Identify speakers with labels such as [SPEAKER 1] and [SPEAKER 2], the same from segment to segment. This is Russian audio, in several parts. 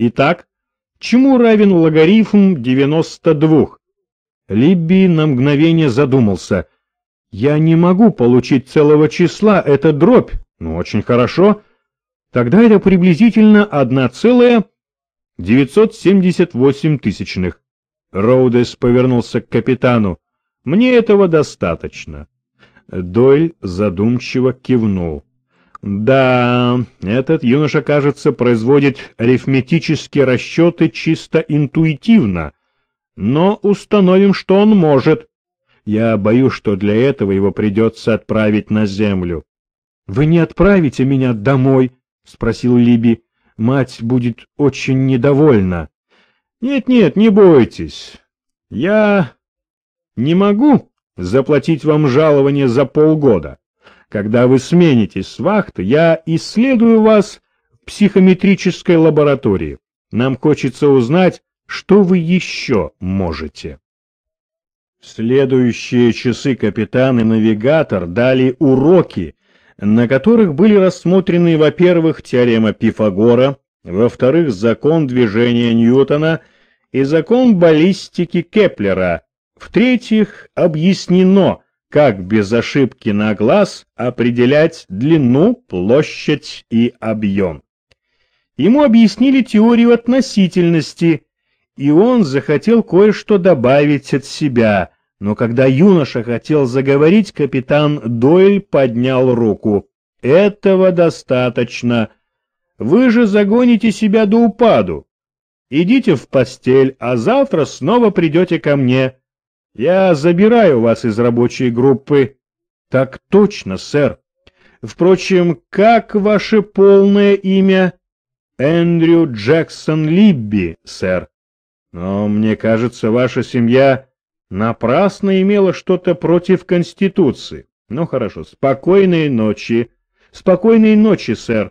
[SPEAKER 1] Итак, чему равен логарифм 92? Либби на мгновение задумался. Я не могу получить целого числа, это дробь. Ну, очень хорошо. Тогда это приблизительно 1,978 тысячных. Роудес повернулся к капитану. Мне этого достаточно. Дойль задумчиво кивнул. Да, этот юноша, кажется, производит арифметические расчеты чисто интуитивно, но установим, что он может. Я боюсь, что для этого его придется отправить на землю. — Вы не отправите меня домой? — спросил Либи. — Мать будет очень недовольна. Нет, — Нет-нет, не бойтесь. Я не могу заплатить вам жалование за полгода. Когда вы сменитесь с вахты, я исследую вас в психометрической лаборатории. Нам хочется узнать, что вы еще можете. В следующие часы капитан и навигатор дали уроки, на которых были рассмотрены, во-первых, теорема Пифагора, во-вторых, закон движения Ньютона и закон баллистики Кеплера, в-третьих, объяснено, как без ошибки на глаз определять длину, площадь и объем. Ему объяснили теорию относительности, и он захотел кое-что добавить от себя, но когда юноша хотел заговорить, капитан Дойль поднял руку. «Этого достаточно. Вы же загоните себя до упаду. Идите в постель, а завтра снова придете ко мне. Я забираю вас из рабочей группы. Так точно, сэр. Впрочем, как ваше полное имя? Эндрю Джексон Либби, сэр. Но мне кажется, ваша семья напрасно имела что-то против Конституции. Ну хорошо, спокойной ночи. Спокойной ночи, сэр.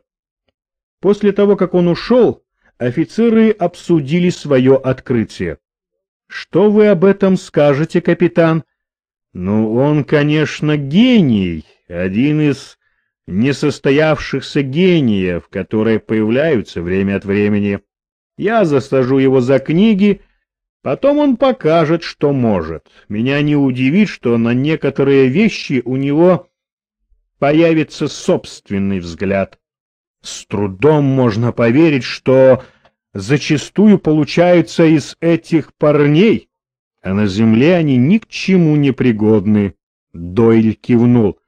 [SPEAKER 1] После того, как он ушел, офицеры обсудили свое открытие. Что вы об этом скажете, капитан? Ну, он, конечно, гений, один из несостоявшихся гениев, которые появляются время от времени. Я засажу его за книги, потом он покажет, что может. Меня не удивит, что на некоторые вещи у него появится собственный взгляд. С трудом можно поверить, что зачастую получаются из этих парней, а на земле они ни к чему не пригодны. Дойль кивнул.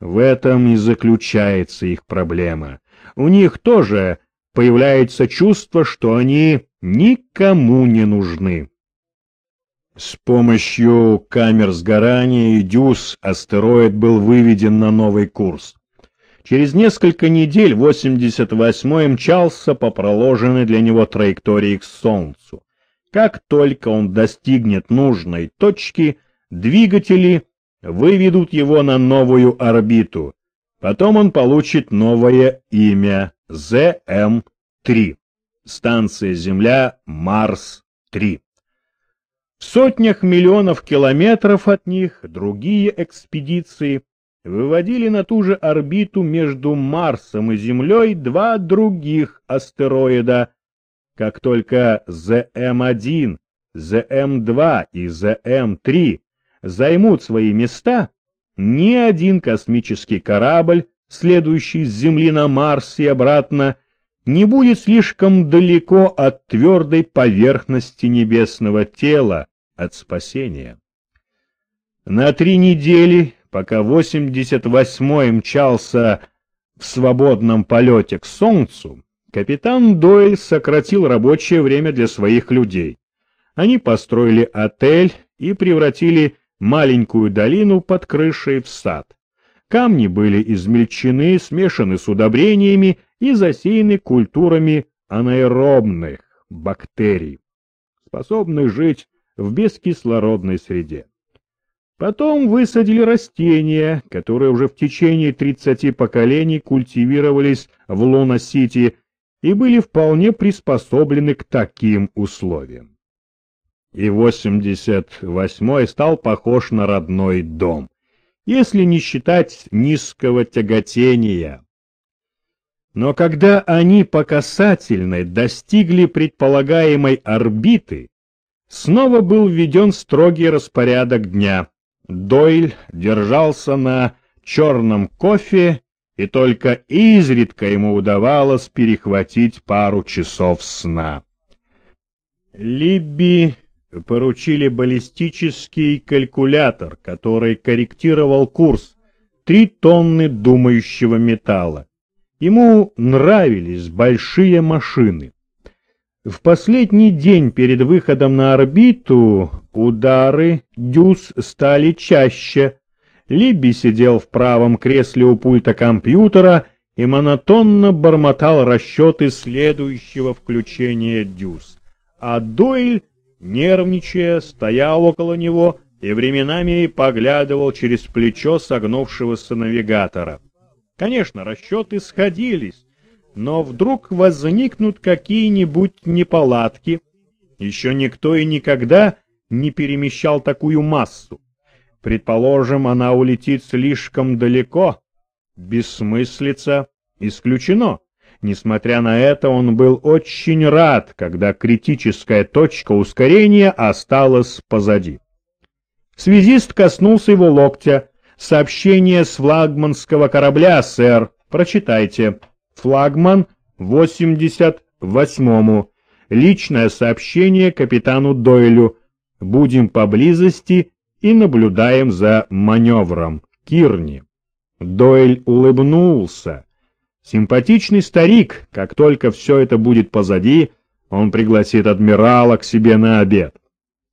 [SPEAKER 1] В этом и заключается их проблема. У них тоже появляется чувство, что они никому не нужны. С помощью камер сгорания и дюз астероид был выведен на новый курс. Через несколько недель 88-й мчался по проложенной для него траектории к Солнцу. Как только он достигнет нужной точки, двигатели выведут его на новую орбиту. Потом он получит новое имя ЗМ-3. Станция Земля Марс-3. В сотнях миллионов километров от них другие экспедиции выводили на ту же орбиту между Марсом и Землей два других астероида. Как только ЗМ-1, ЗМ-2 и ЗМ-3 займут свои места, ни один космический корабль, следующий с Земли на Марс и обратно, не будет слишком далеко от твердой поверхности небесного тела, от спасения. На три недели пока 88-й мчался в свободном полете к Солнцу, капитан Дойль сократил рабочее время для своих людей. Они построили отель и превратили маленькую долину под крышей в сад. Камни были измельчены, смешаны с удобрениями и засеяны культурами анаэробных бактерий, способных жить в бескислородной среде. Потом высадили растения, которые уже в течение 30 поколений культивировались в Луна-Сити и были вполне приспособлены к таким условиям. И 88-й стал похож на родной дом, если не считать низкого тяготения. Но когда они по касательной достигли предполагаемой орбиты, снова был введен строгий распорядок дня. Дойль держался на черном кофе, и только изредка ему удавалось перехватить пару часов сна. Либби поручили баллистический калькулятор, который корректировал курс, три тонны думающего металла. Ему нравились большие машины. В последний день перед выходом на орбиту удары дюз стали чаще. Либби сидел в правом кресле у пульта компьютера и монотонно бормотал расчеты следующего включения дюз. А Дойль, нервничая, стоял около него и временами поглядывал через плечо согнувшегося навигатора. Конечно, расчеты сходились, но вдруг возникнут какие-нибудь неполадки. Еще никто и никогда не перемещал такую массу. Предположим, она улетит слишком далеко. Бессмыслица исключено. Несмотря на это, он был очень рад, когда критическая точка ускорения осталась позади. Связист коснулся его локтя. Сообщение с флагманского корабля, сэр. Прочитайте. Флагман 88-му. Личное сообщение капитану Дойлю. Будем поблизости и наблюдаем за маневром. Кирни. Дойль улыбнулся. Симпатичный старик, как только все это будет позади, он пригласит адмирала к себе на обед.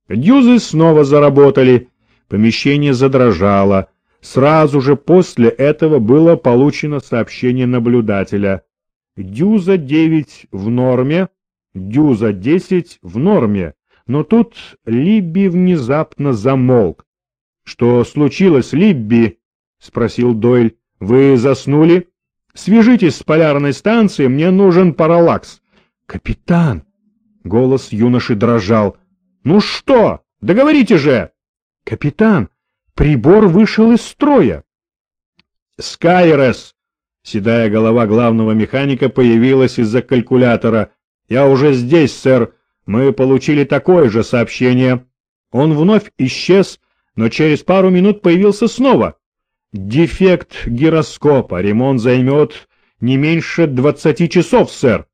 [SPEAKER 1] Дюзы снова заработали, помещение задрожало, Сразу же после этого было получено сообщение наблюдателя. Дюза 9 в норме, дюза 10 в норме. Но тут Либби внезапно замолк. — Что случилось, Либби? — спросил Дойль. — Вы заснули? Свяжитесь с полярной станцией, мне нужен параллакс. — Капитан! — голос юноши дрожал. — Ну что? Договорите же! — Капитан! Прибор вышел из строя. «Скайрес!» Седая голова главного механика появилась из-за калькулятора. «Я уже здесь, сэр. Мы получили такое же сообщение». Он вновь исчез, но через пару минут появился снова. «Дефект гироскопа. Ремонт займет не меньше двадцати часов, сэр».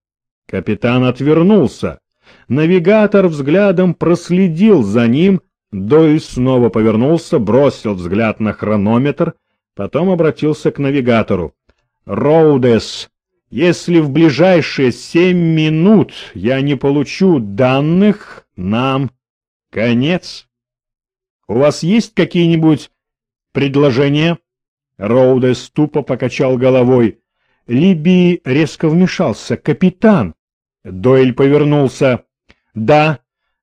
[SPEAKER 1] Капитан отвернулся. Навигатор взглядом проследил за ним Дойль снова повернулся, бросил взгляд на хронометр, потом обратился к навигатору. «Роудес, если в ближайшие семь минут я не получу данных, нам конец. У вас есть какие-нибудь предложения?» Роудес тупо покачал головой. Либи резко вмешался. «Капитан!» Дойль повернулся. «Да,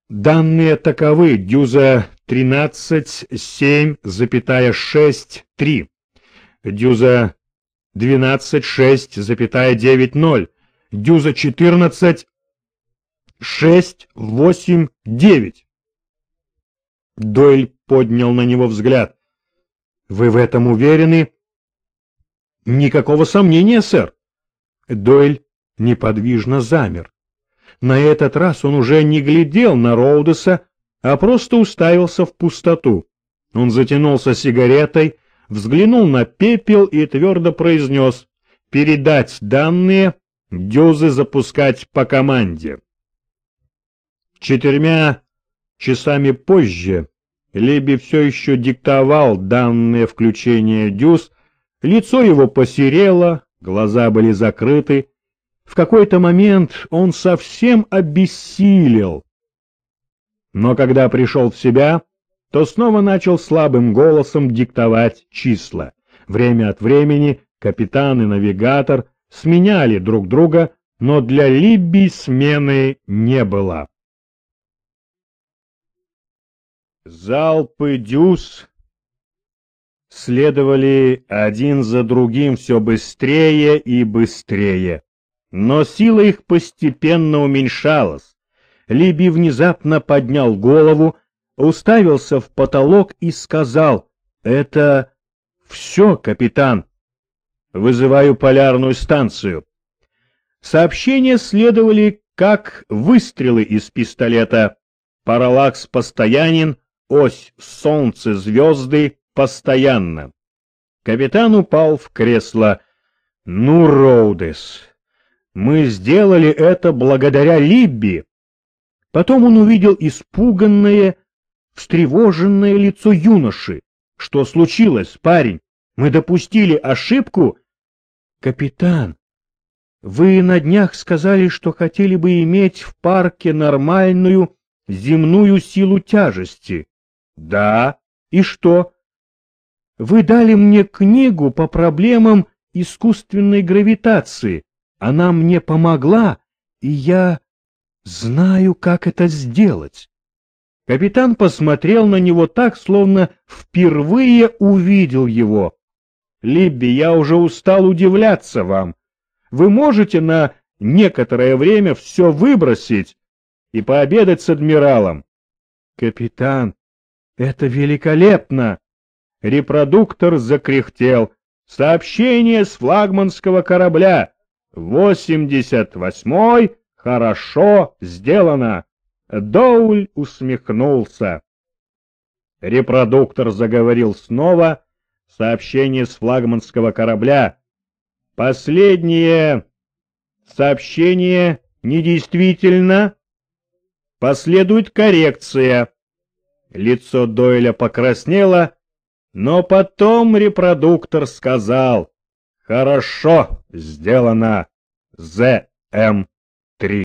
[SPEAKER 1] Данные таковы. Дюза 13,7,6,3. Дюза 12,6,90. Дюза 14,6,8,9. Дойль поднял на него взгляд. «Вы в этом уверены?» «Никакого сомнения, сэр». Дойль неподвижно замер. На этот раз он уже не глядел на Роудеса, а просто уставился в пустоту. Он затянулся сигаретой, взглянул на пепел и твердо произнес «Передать данные, дюзы запускать по команде». Четырьмя часами позже Леби все еще диктовал данные включения дюз, лицо его посерело, глаза были закрыты, в какой-то момент он совсем обессилел. Но когда пришел в себя, то снова начал слабым голосом диктовать числа. Время от времени капитан и навигатор сменяли друг друга, но для Либби смены не было. Залпы дюз следовали один за другим все быстрее и быстрее. Но сила их постепенно уменьшалась. Либи внезапно поднял голову, уставился в потолок и сказал, «Это все, капитан. Вызываю полярную станцию». Сообщения следовали как выстрелы из пистолета. Параллакс постоянен, ось солнце звезды постоянно. Капитан упал в кресло. «Ну, Роудес, мы сделали это благодаря Либби». Потом он увидел испуганное, встревоженное лицо юноши. «Что случилось, парень? Мы допустили ошибку?» «Капитан, вы на днях сказали, что хотели бы иметь в парке нормальную земную силу тяжести». «Да. И что?» Вы дали мне книгу по проблемам искусственной гравитации. Она мне помогла, и я знаю, как это сделать. Капитан посмотрел на него так, словно впервые увидел его. Либби, я уже устал удивляться вам. Вы можете на некоторое время все выбросить и пообедать с адмиралом. Капитан, это великолепно! Репродуктор закряхтел. Сообщение с флагманского корабля. Восемьдесят восьмой. Хорошо сделано. Доуль усмехнулся. Репродуктор заговорил снова. Сообщение с флагманского корабля. Последнее сообщение недействительно. Последует коррекция. Лицо Дойля покраснело, но потом репродуктор сказал «Хорошо сделано, ЗМ-3».